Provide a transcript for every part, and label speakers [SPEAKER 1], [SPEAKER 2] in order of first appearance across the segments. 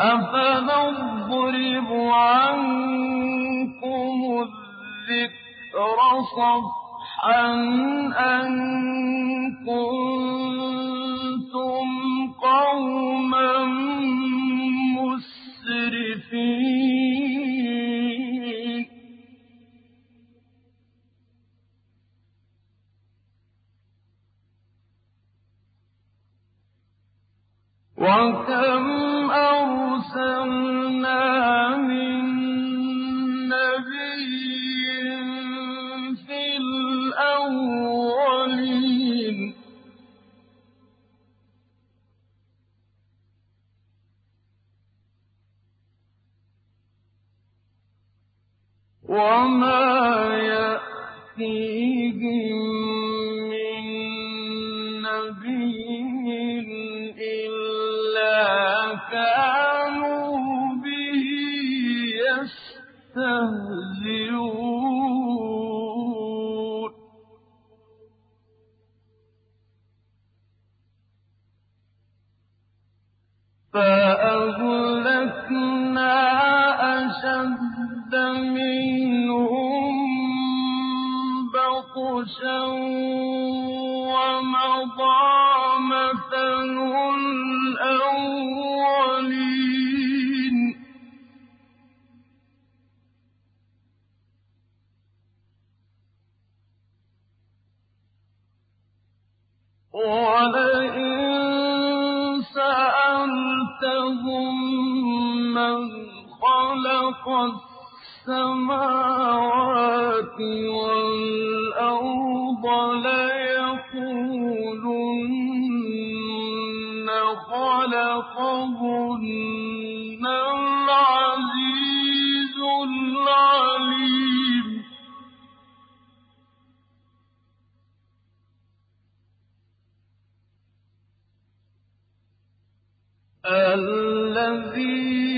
[SPEAKER 1] أفنضرب عنكم الذكر صفحا أن كنتم قوما السماوات والأرض ليقولن خلقهن العزيز العليم. الذي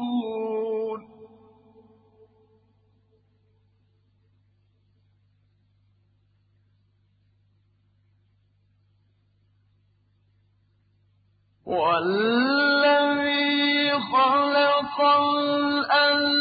[SPEAKER 1] والذي خلق الأزواج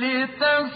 [SPEAKER 1] لِتَسْتَوُوا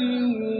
[SPEAKER 1] وَرَحْمَةٍ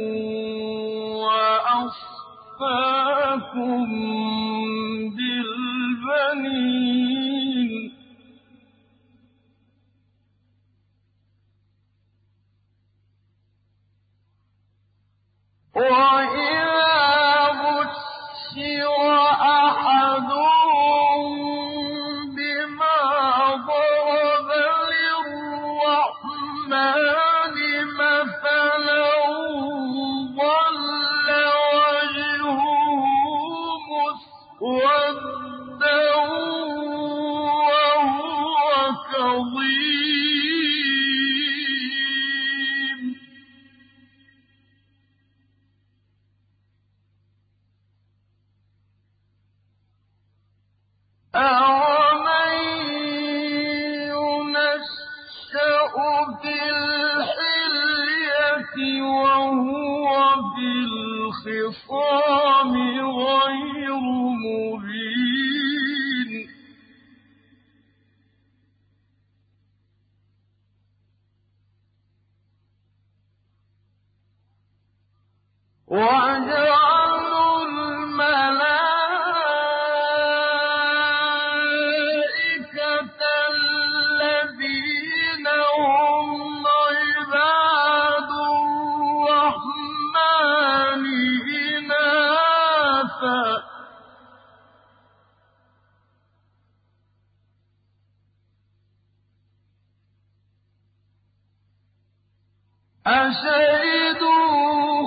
[SPEAKER 1] أَشَهِدُوا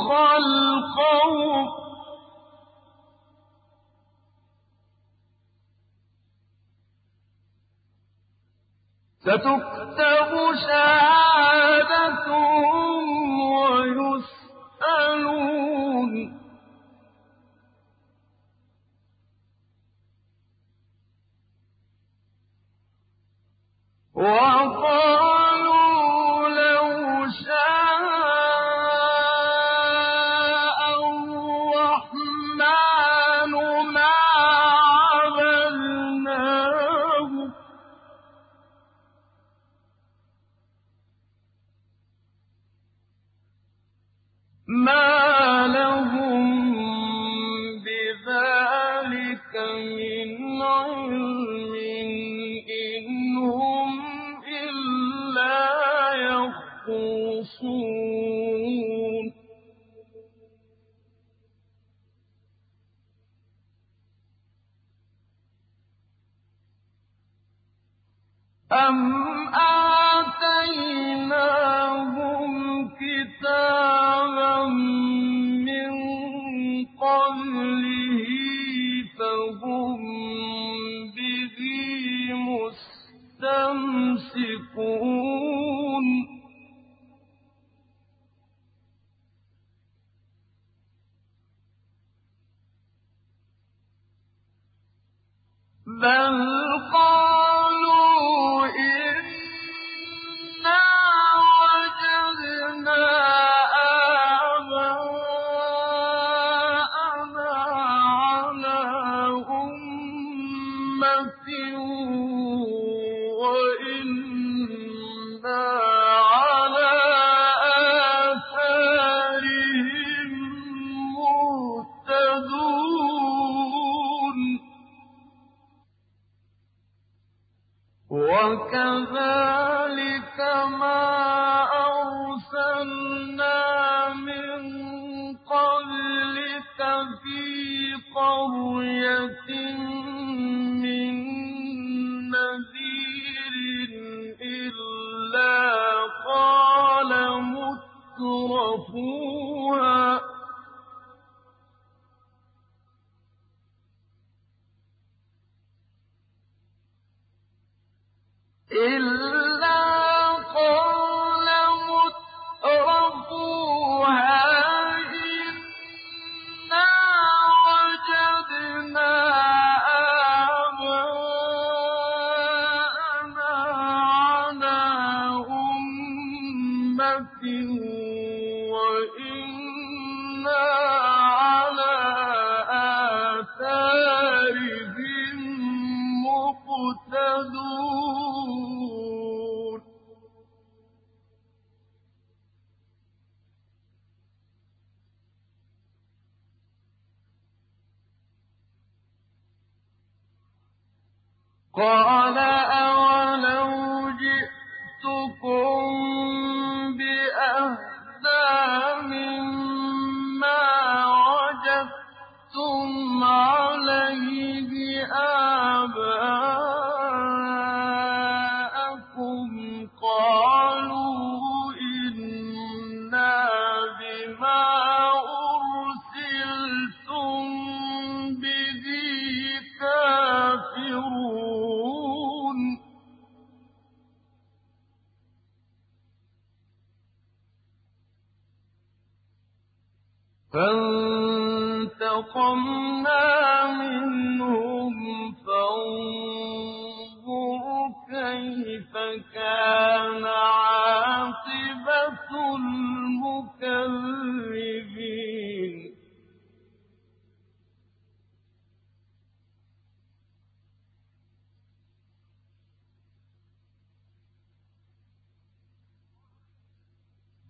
[SPEAKER 1] خَلْقَهُمْ ۚ؟ سَتُكْتَبُ شَهَادَتُهُمْ قَبْلِهِ فَهُم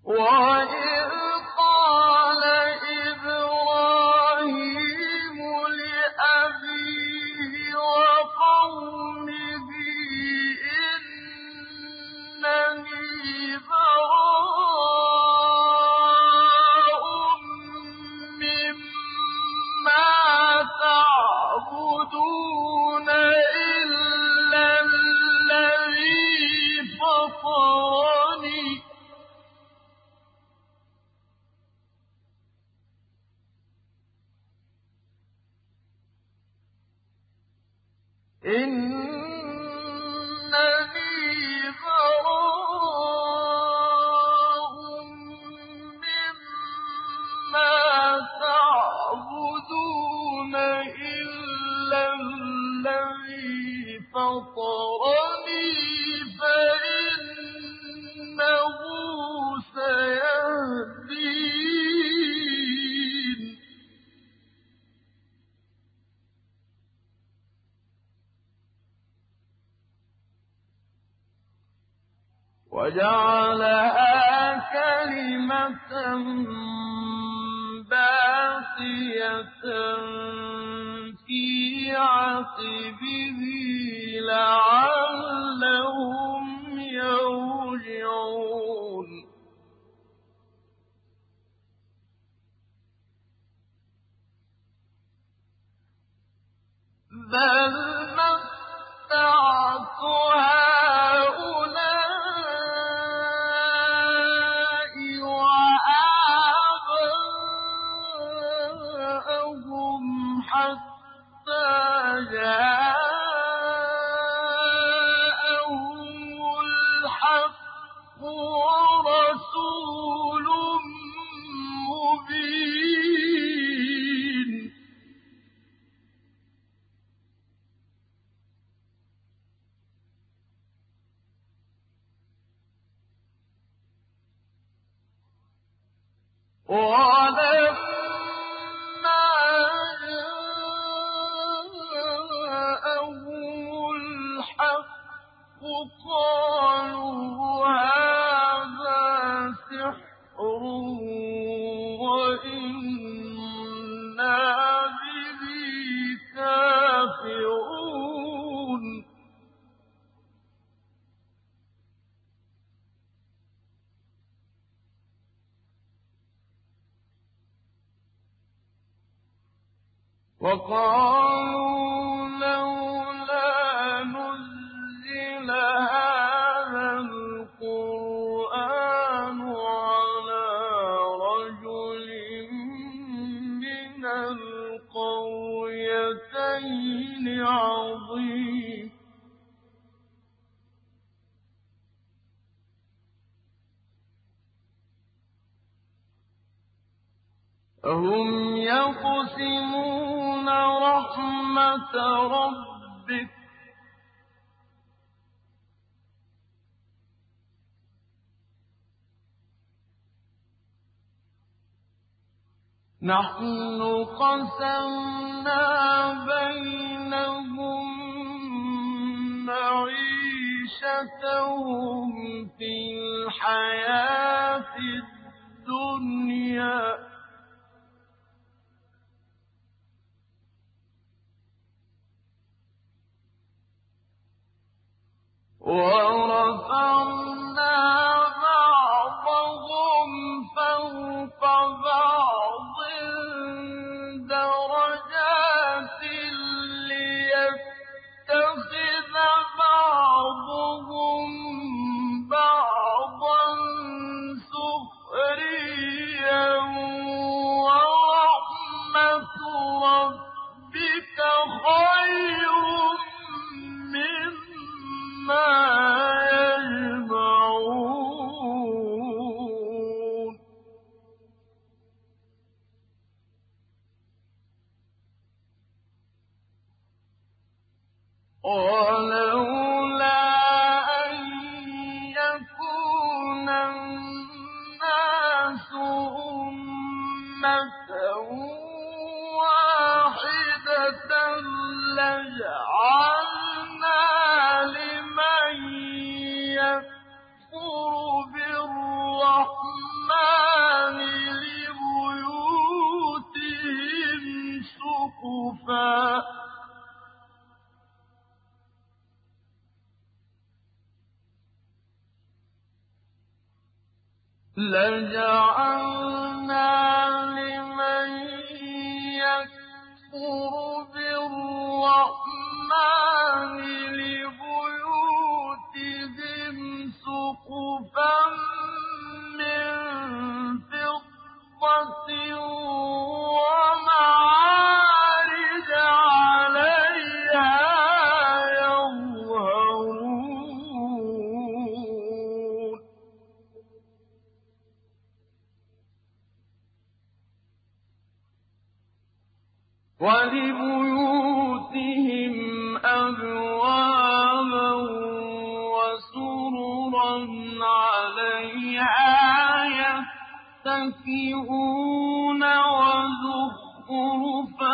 [SPEAKER 1] Whoa! هم يقسمون رحمة ربك نحن قسمنا بينهم معيشتهم في الحياة الدنيا. وَرَفَعْنَا قال لجعل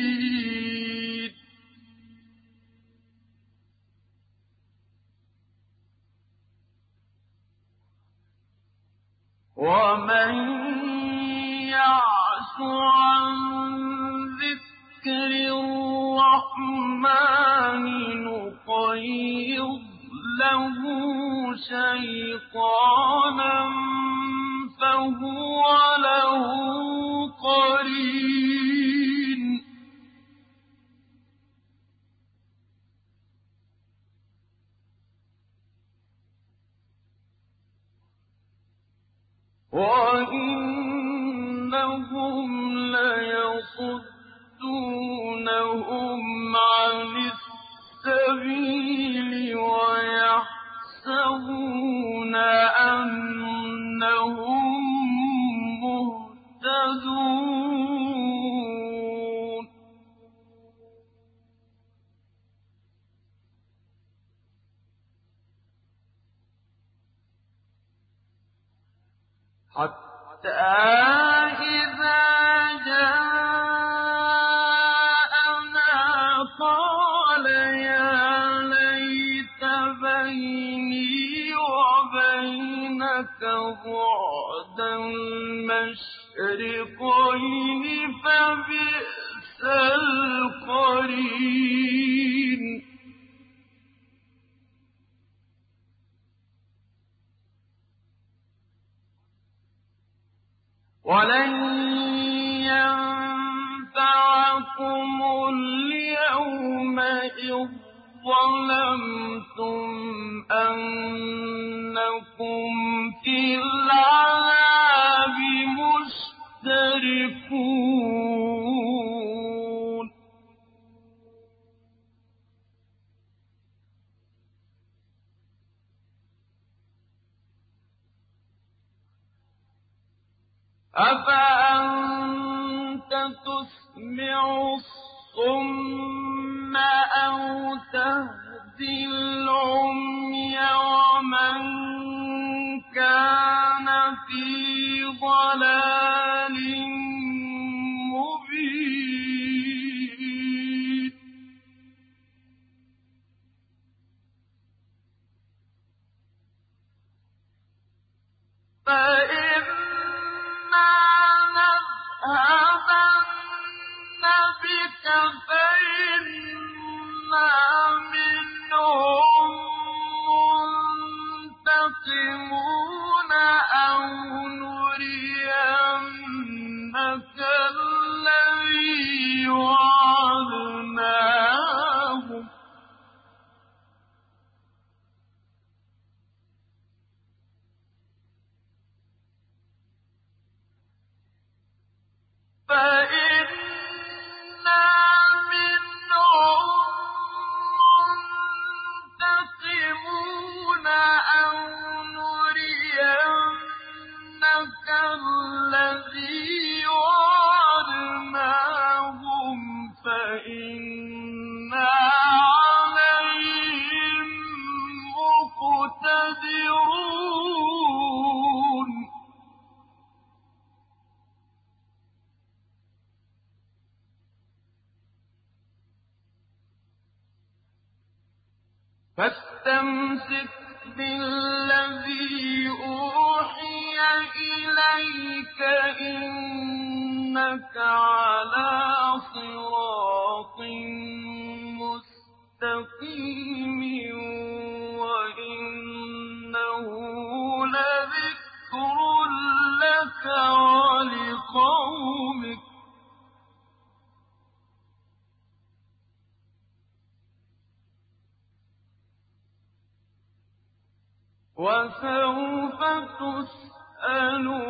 [SPEAKER 1] قيد ومن يعش عن ذكر الرحمن نقيض له شيطان أَنَّهُم مُّهْتَدُونَ حَتَّىٰ الْمَشْرِقَيْنِ فَبِئْسَ الْقَرِينُ وَلَن يَنفَعَكُمُ الْيَوْمَ إِذ ظَّلَمْتُمْ أَنَّكُمْ فِي الْعَذَابِ مُشْتَرِكُونَ أَفَأَنتَ تُسْمِعُ الصُّمَّ أَوْ تَهْدِي وَمَن كَانَ فِي ضَلَالٍ وَإِنَّهُ لَذِكْرٌ لَّكَ وَلِقَوْمِكَ ۖ. وَسَوْفَ تُسْأَلُونَ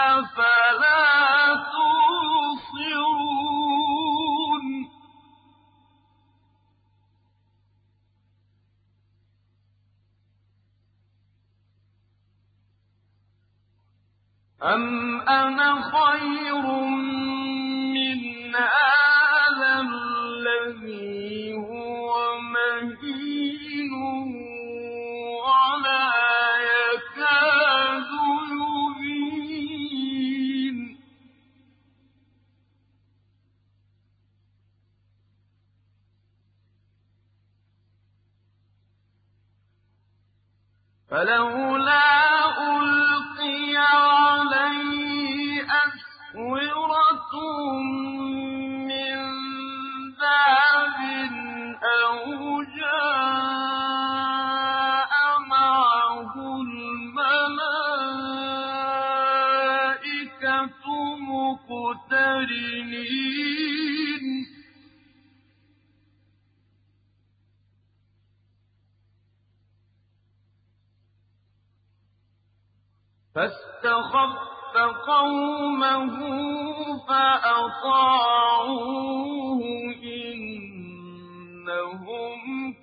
[SPEAKER 1] أفلا أم أنا خير من هذا؟ فلولا ألقي عليه أسورة من ذهب أو جاء معه الملائكة مقترنين قومه فأطاعوه إنهم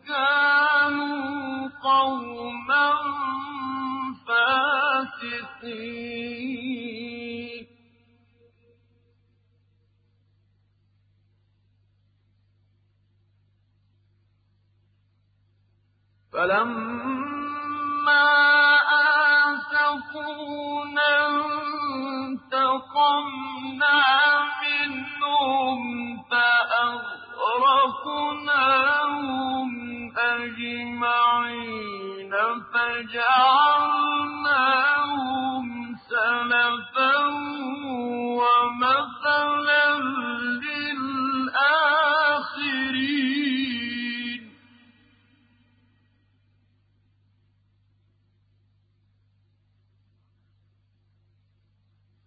[SPEAKER 1] كانوا قوما فاسقين فلما آسفونا انتقمنا منهم فأغرقناهم أجمعين فجعلناهم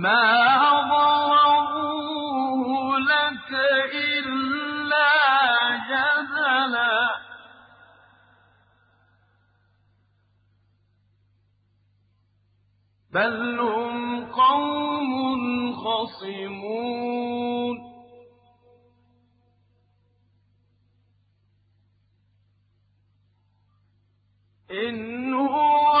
[SPEAKER 1] ما لك إلا بل هم قوم خصمون إن هو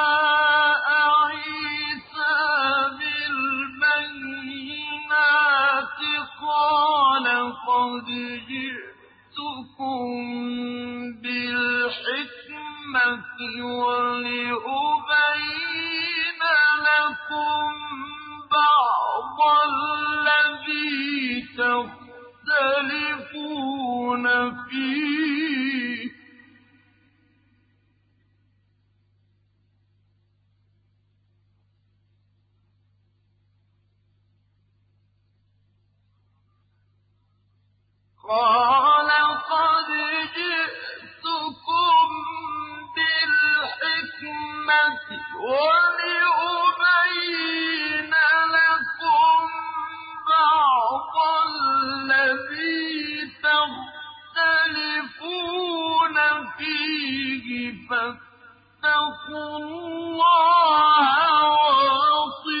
[SPEAKER 1] قَدْ جِئْتُكُم بِالْحِكْمَةِ وَلِأُبَيِّنَ لَكُم بَعْضَ الَّذِي تَخْتَلِفُونَ فِيهِ ۖ. قَالَ قَدْ جِئْتُكُم بِالْحِكْمَةِ وَلِأُبَيِّنَ لَكُم بَعْضَ الَّذِي تَخْتَلِفُونَ فِيهِ ۖ فَاتَّقُوا اللَّهَ وَأَطِيعُونِ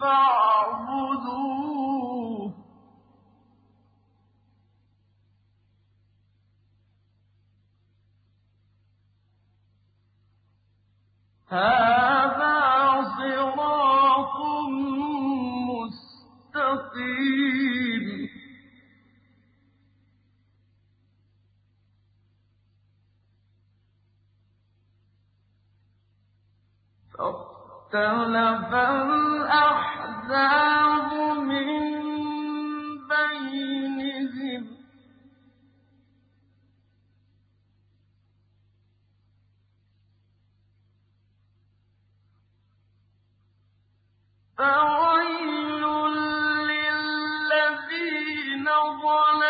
[SPEAKER 1] فَاعْبُدُوهُ ۚ. هَٰذَا صِرَاطٌ مُّسْتَقِيمٌ. اختلف الْأَحْزَابُ مِن بَيْنِهِمْ ۖ. فَوَيْلٌ لِّلَّذِينَ ظَلَمُوا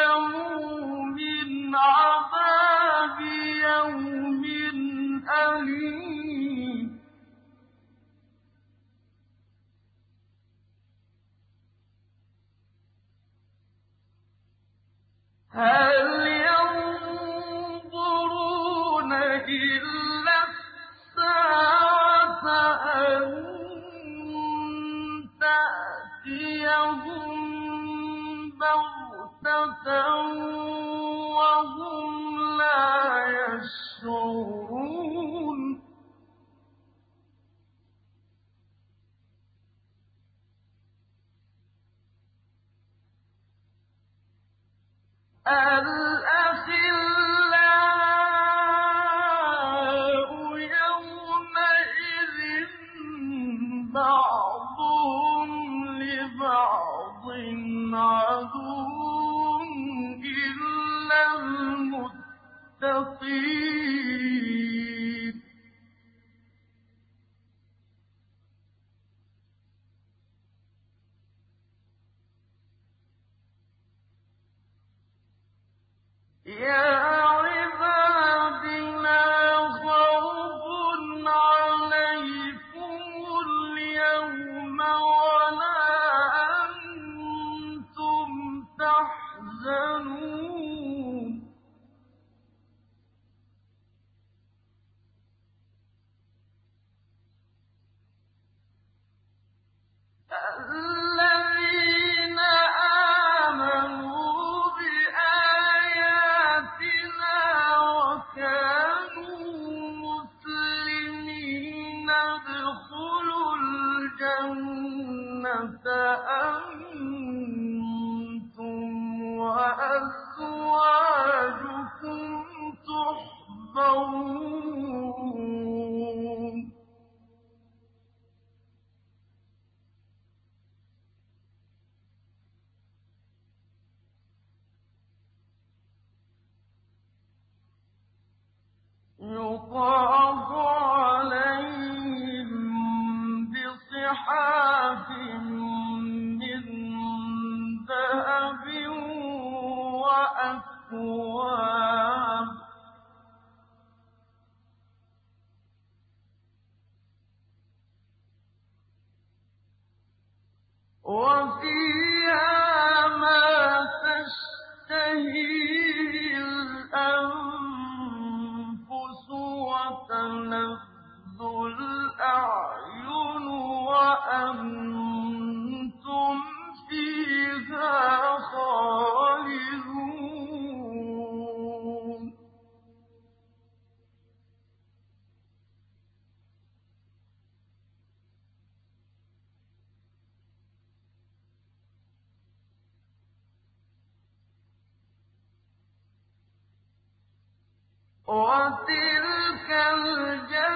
[SPEAKER 1] وَتِلْكَ الْجَنَّةُ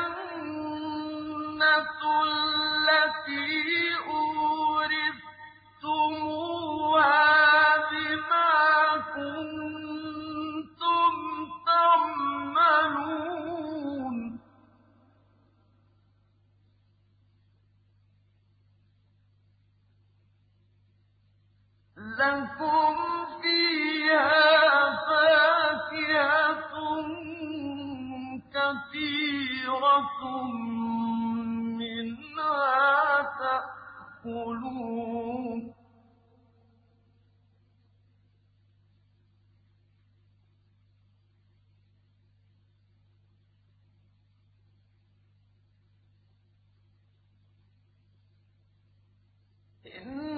[SPEAKER 1] الَّتِي أُورِثْتُمُوهَا بِمَا كُنتُمْ لَكُمْ فِيهَا مِّنْهَا تَأْكُلُونَ. إِنَّ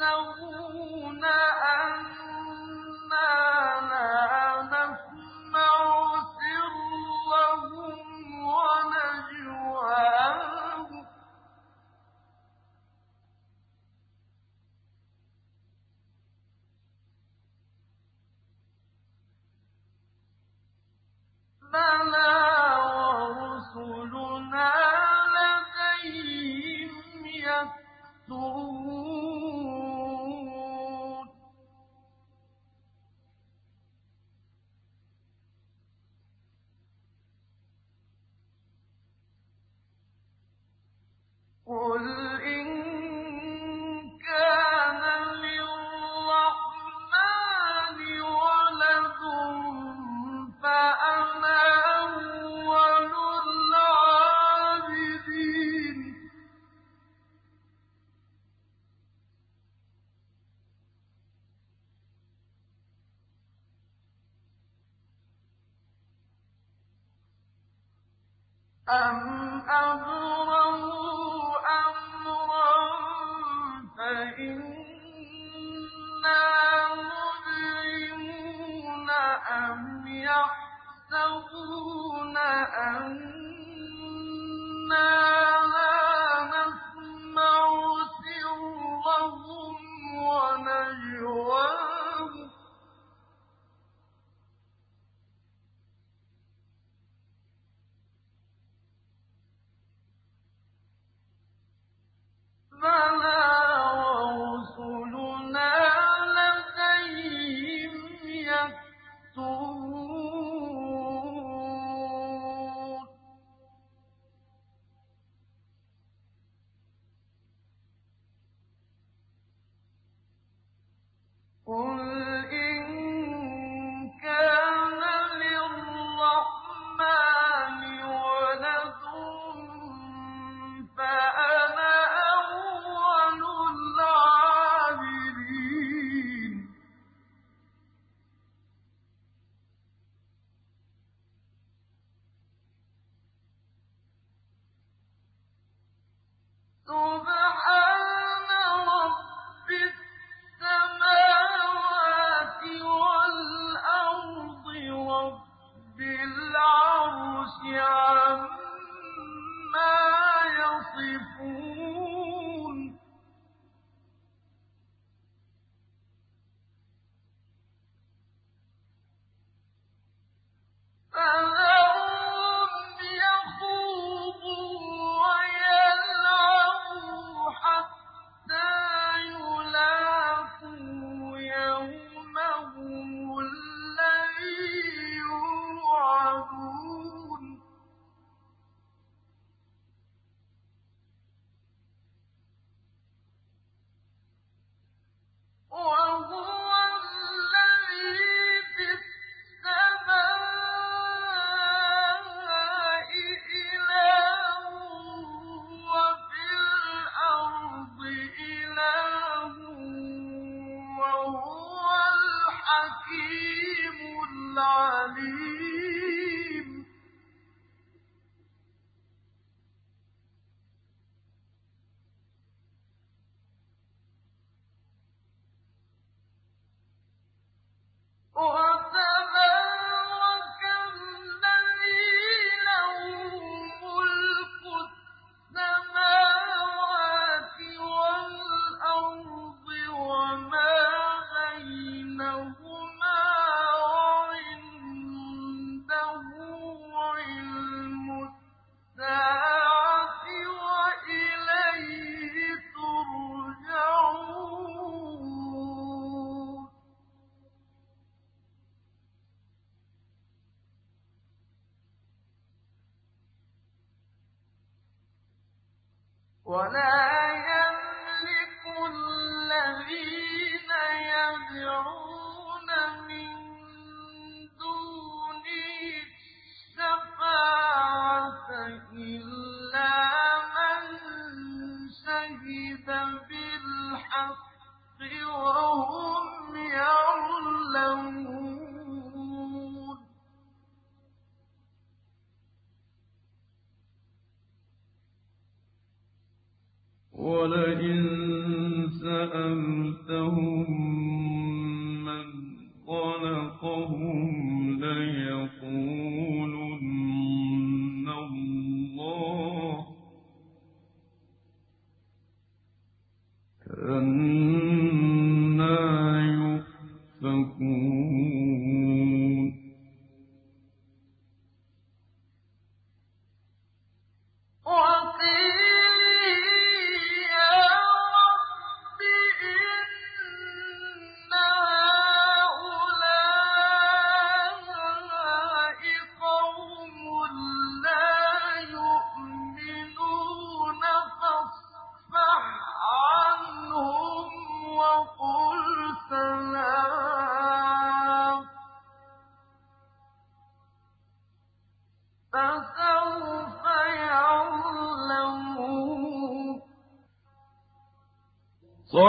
[SPEAKER 1] يَحْسَبُونَ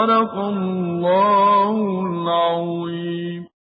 [SPEAKER 2] صدق الله